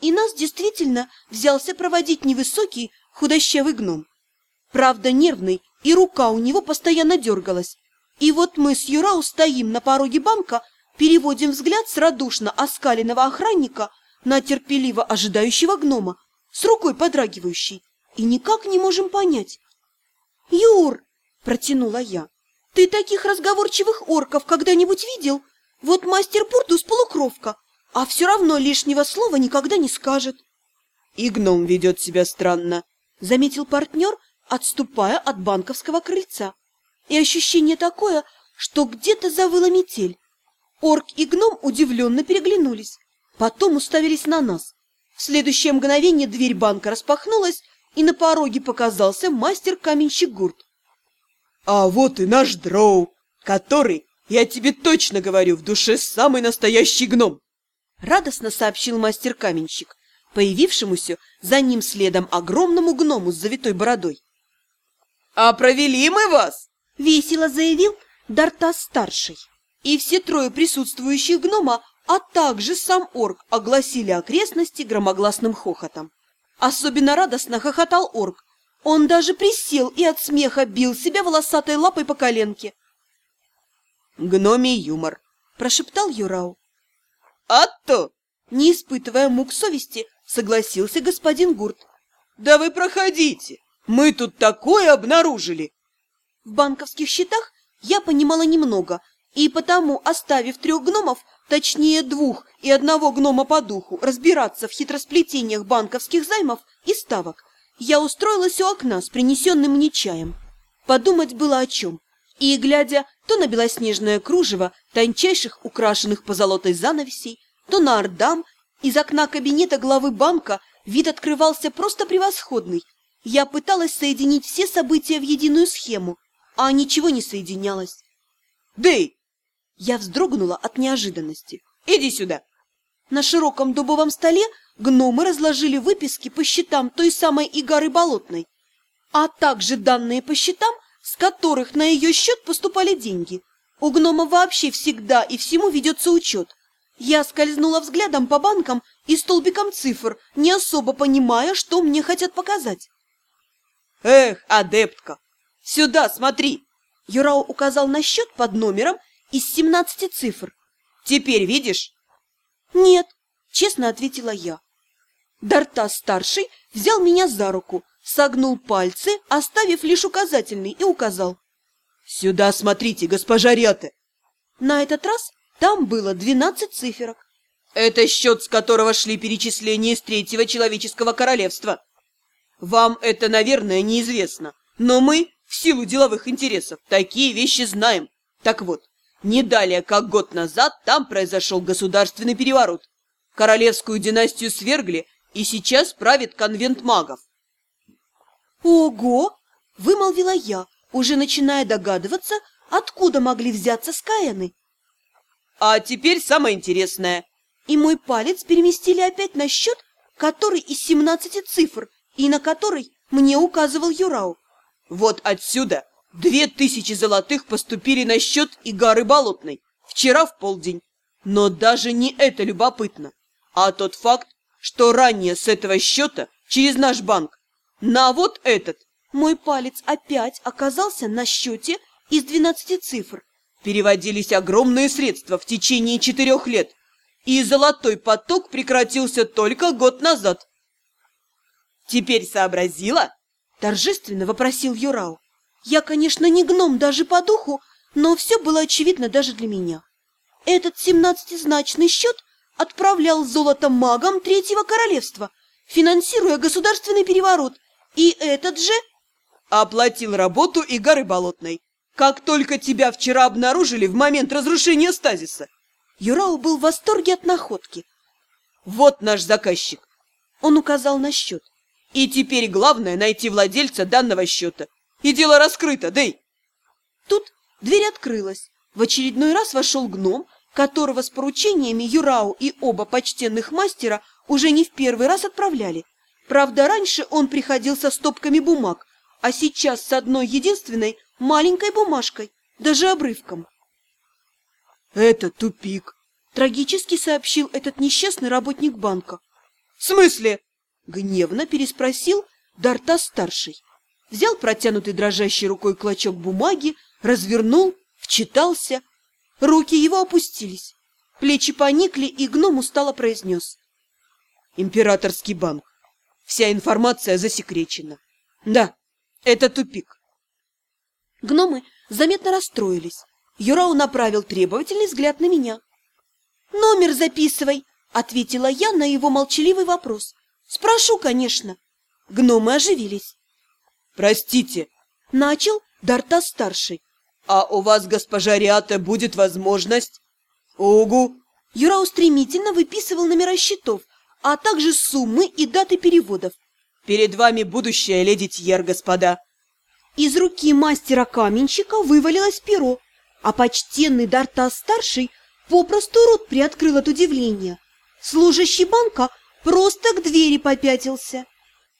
и нас действительно взялся проводить невысокий худощавый гном. Правда, нервный, и рука у него постоянно дергалась. И вот мы с Юрау стоим на пороге банка, переводим взгляд с радушно оскаленного охранника на терпеливо ожидающего гнома, с рукой подрагивающей, и никак не можем понять. «Юр!» – протянула я. «Ты таких разговорчивых орков когда-нибудь видел? Вот мастер Пуртус полукровка, а все равно лишнего слова никогда не скажет». «И гном ведет себя странно», – заметил партнер, отступая от банковского крыльца. И ощущение такое, что где-то завыла метель. Орк и гном удивленно переглянулись, потом уставились на нас. В следующее мгновение дверь банка распахнулась, и на пороге показался мастер-каменщик Гурт. «А вот и наш дроу, который, я тебе точно говорю, в душе самый настоящий гном!» Радостно сообщил мастер-каменщик, появившемуся за ним следом огромному гному с завитой бородой. «А провели мы вас!» — весело заявил Дартас-старший. И все трое присутствующих гнома, а также сам орк огласили окрестности громогласным хохотом. Особенно радостно хохотал орк. Он даже присел и от смеха бил себя волосатой лапой по коленке. «Гномий юмор», – прошептал Юрау. «А то!» – не испытывая мук совести, согласился господин Гурт. «Да вы проходите! Мы тут такое обнаружили!» В банковских счетах я понимала немного, и потому, оставив трех гномов, точнее двух и одного гнома по духу, разбираться в хитросплетениях банковских займов и ставок, я устроилась у окна с принесенным мне чаем. Подумать было о чем. И, глядя то на белоснежное кружево тончайших украшенных позолотой занавесей, то на ордам, из окна кабинета главы банка вид открывался просто превосходный. Я пыталась соединить все события в единую схему, а ничего не соединялось. «Дэй, я вздрогнула от неожиданности. «Иди сюда!» На широком дубовом столе гномы разложили выписки по счетам той самой Игары Болотной, а также данные по счетам, с которых на ее счет поступали деньги. У гнома вообще всегда и всему ведется учет. Я скользнула взглядом по банкам и столбикам цифр, не особо понимая, что мне хотят показать. «Эх, адептка! Сюда смотри!» Юрау указал на счет под номером из семнадцати цифр. Теперь видишь? Нет, честно ответила я. Дарта-старший взял меня за руку, согнул пальцы, оставив лишь указательный, и указал. «Сюда смотрите, госпожа Рята!» На этот раз там было двенадцать циферок. «Это счет, с которого шли перечисления из Третьего Человеческого Королевства. Вам это, наверное, неизвестно, но мы, в силу деловых интересов, такие вещи знаем. Так вот, не далее, как год назад, там произошел государственный переворот. Королевскую династию свергли, и сейчас правит конвент магов. «Ого!» – вымолвила я, уже начиная догадываться, откуда могли взяться скаяны. «А теперь самое интересное!» И мой палец переместили опять на счет, который из семнадцати цифр, и на который мне указывал Юрау. «Вот отсюда Две тысячи золотых поступили на счет Игары Болотной вчера в полдень. Но даже не это любопытно, а тот факт, что ранее с этого счета через наш банк на вот этот мой палец опять оказался на счете из двенадцати цифр. Переводились огромные средства в течение четырех лет, и золотой поток прекратился только год назад. «Теперь сообразила?» – торжественно вопросил Юрау. Я, конечно, не гном даже по духу, но все было очевидно даже для меня. Этот семнадцатизначный счет отправлял золото магам Третьего Королевства, финансируя государственный переворот, и этот же... Оплатил работу и горы Болотной. Как только тебя вчера обнаружили в момент разрушения стазиса. Юрау был в восторге от находки. Вот наш заказчик. Он указал на счет. И теперь главное найти владельца данного счета. И дело раскрыто, Дэй!» Тут дверь открылась. В очередной раз вошел гном, которого с поручениями Юрау и оба почтенных мастера уже не в первый раз отправляли. Правда, раньше он приходил со стопками бумаг, а сейчас с одной единственной маленькой бумажкой, даже обрывком. «Это тупик», — трагически сообщил этот несчастный работник банка. В смысле? Гневно переспросил Дарта-старший. Взял протянутый дрожащей рукой клочок бумаги, развернул, вчитался. Руки его опустились. Плечи поникли, и гном устало произнес. Императорский банк. Вся информация засекречена. Да, это тупик. Гномы заметно расстроились. Юрау направил требовательный взгляд на меня. «Номер записывай», — ответила я на его молчаливый вопрос. «Спрошу, конечно». Гномы оживились. «Простите», — начал Дарта-старший. «А у вас, госпожа Риата, будет возможность?» «Угу». Юрау стремительно выписывал номера счетов, а также суммы и даты переводов. «Перед вами будущая леди Тьер, господа». Из руки мастера-каменщика вывалилось перо, а почтенный Дарта-старший попросту рот приоткрыл от удивления. Служащий банка просто к двери попятился.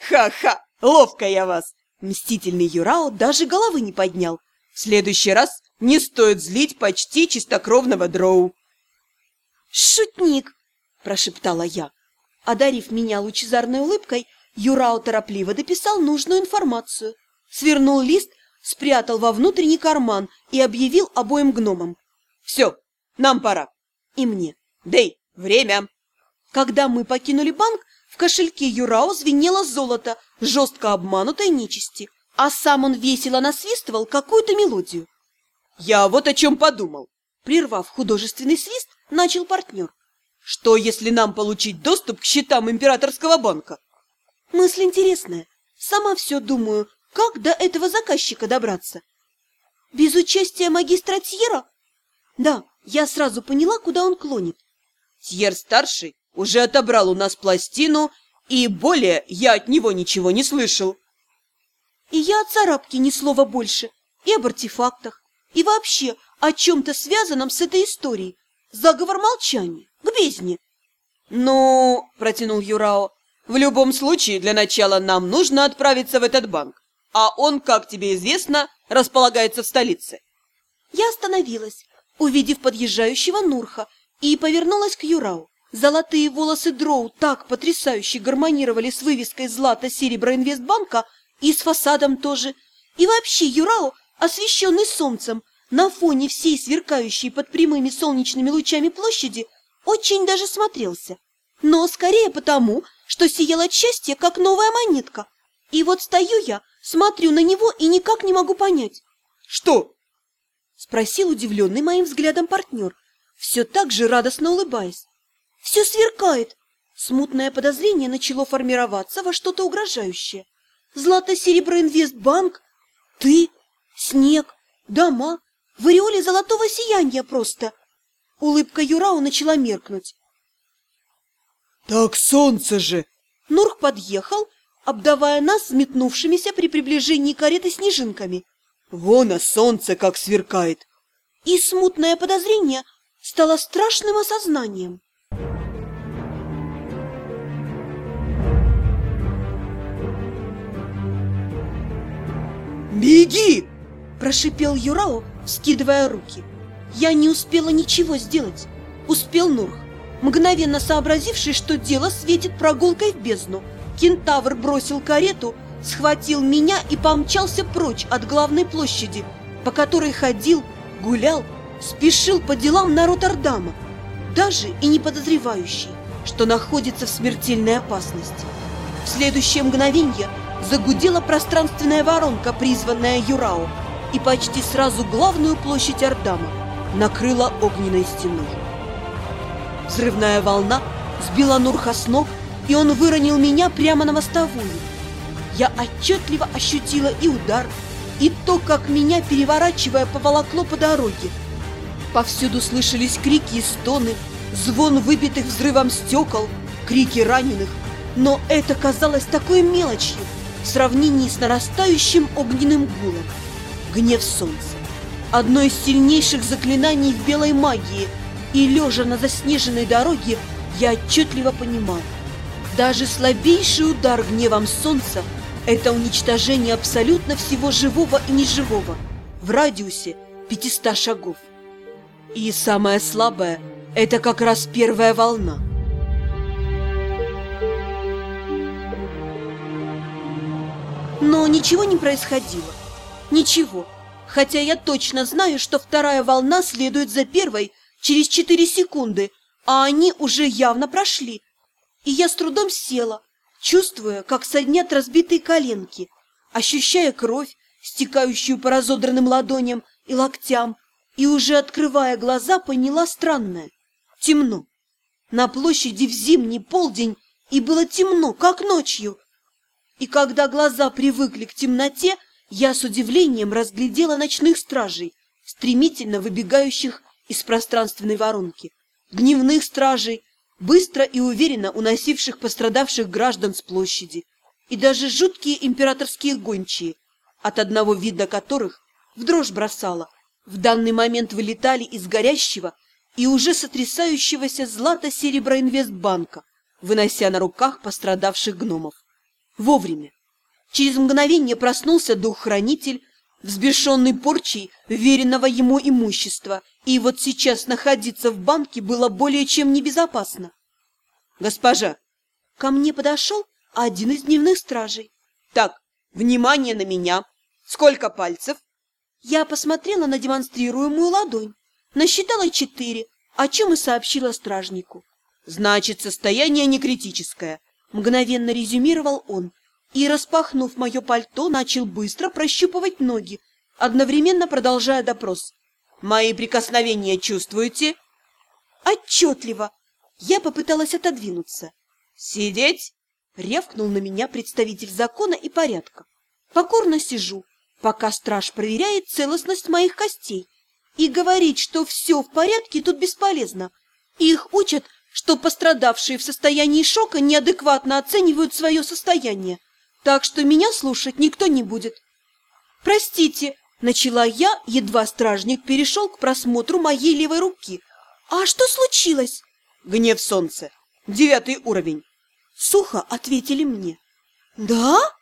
«Ха-ха! Ловко я вас!» Мстительный Юрао даже головы не поднял. «В следующий раз не стоит злить почти чистокровного дроу!» «Шутник!» – прошептала я. Одарив меня лучезарной улыбкой, Юрао торопливо дописал нужную информацию. Свернул лист, спрятал во внутренний карман и объявил обоим гномам. «Все, нам пора!» И мне. «Дэй, время!» Когда мы покинули банк, в кошельке Юрао звенело золото, жестко обманутой нечисти, а сам он весело насвистывал какую-то мелодию. «Я вот о чем подумал!» Прервав художественный свист, начал партнер. «Что, если нам получить доступ к счетам императорского банка?» Мысль интересная. Сама все думаю, как до этого заказчика добраться. Без участия магистра Тьера? Да, я сразу поняла, куда он клонит. Тьер-старший уже отобрал у нас пластину, и более я от него ничего не слышал. И я о царапке ни слова больше, и об артефактах, и вообще о чем-то связанном с этой историей. Заговор молчания, бездне. «Ну, — протянул Юрао, — в любом случае для начала нам нужно отправиться в этот банк, а он, как тебе известно, располагается в столице». Я остановилась, увидев подъезжающего Нурха, и повернулась к Юрау. Золотые волосы Дроу так потрясающе гармонировали с вывеской злато-серебро инвестбанка и с фасадом тоже. И вообще Юрау, освещенный солнцем, на фоне всей сверкающей под прямыми солнечными лучами площади, очень даже смотрелся. Но скорее потому, что сиял от счастья, как новая монетка. И вот стою я, смотрю на него и никак не могу понять. «Что?» — спросил удивленный моим взглядом партнер, все так же радостно улыбаясь. Все сверкает. Смутное подозрение начало формироваться во что-то угрожающее. Злато-серебро-инвестбанк, ты, снег, дома, в ореоле золотого сияния просто. Улыбка Юрау начала меркнуть. «Так солнце же!» Нурх подъехал, обдавая нас взметнувшимися при приближении кареты снежинками. «Вон, а солнце как сверкает!» И смутное подозрение стало страшным осознанием. «Беги!» – прошипел Юрао, скидывая руки. Я не успела ничего сделать. Успел Нурх, мгновенно сообразивший, что дело светит прогулкой в бездну. Кентавр бросил карету, схватил меня и помчался прочь от главной площади, по которой ходил, гулял, спешил по делам на Роттердама, даже и не подозревающий, что находится в смертельной опасности. В следующее мгновенье – загудела пространственная воронка, призванная Юрао, и почти сразу главную площадь Ардама накрыла огненной стеной. Взрывная волна сбила Нурха с ног, и он выронил меня прямо на мостовую. Я отчетливо ощутила и удар, и то, как меня, переворачивая, поволокло по дороге. Повсюду слышались крики и стоны, звон выбитых взрывом стекол, крики раненых, но это казалось такой мелочью в сравнении с нарастающим огненным гулом. Гнев солнца одно из сильнейших заклинаний в белой магии, и, лежа на заснеженной дороге, я отчетливо понимал, даже слабейший удар гневом солнца – это уничтожение абсолютно всего живого и неживого в радиусе 500 шагов. И самое слабое – это как раз первая волна. Но ничего не происходило. Ничего. Хотя я точно знаю, что вторая волна следует за первой через 4 секунды, а они уже явно прошли. И я с трудом села, чувствуя, как соднят разбитые коленки, ощущая кровь, стекающую по разодранным ладоням и локтям, и уже открывая глаза, поняла странное. Темно. На площади в зимний полдень и было темно, как ночью. И когда глаза привыкли к темноте, я с удивлением разглядела ночных стражей, стремительно выбегающих из пространственной воронки, гневных стражей, быстро и уверенно уносивших пострадавших граждан с площади, и даже жуткие императорские гончие, от одного вида которых в дрожь бросала, в данный момент вылетали из горящего и уже сотрясающегося злато-серебра инвестбанка, вынося на руках пострадавших гномов. Вовремя. Через мгновение проснулся дух-хранитель, взбешенный порчей веренного ему имущества, и вот сейчас находиться в банке было более чем небезопасно. «Госпожа!» Ко мне подошел один из дневных стражей. «Так, внимание на меня! Сколько пальцев?» Я посмотрела на демонстрируемую ладонь, насчитала четыре, о чем и сообщила стражнику. «Значит, состояние не критическое», — мгновенно резюмировал он, и, распахнув мое пальто, начал быстро прощупывать ноги, одновременно продолжая допрос. «Мои прикосновения чувствуете?» «Отчетливо!» Я попыталась отодвинуться. «Сидеть?» — рявкнул на меня представитель закона и порядка. Покорно сижу, пока страж проверяет целостность моих костей. И говорить, что все в порядке, тут бесполезно. Их учат, что пострадавшие в состоянии шока неадекватно оценивают свое состояние так что меня слушать никто не будет. «Простите», — начала я, едва стражник перешел к просмотру моей левой руки. «А что случилось?» «Гнев солнца. Девятый уровень». Сухо ответили мне. «Да?»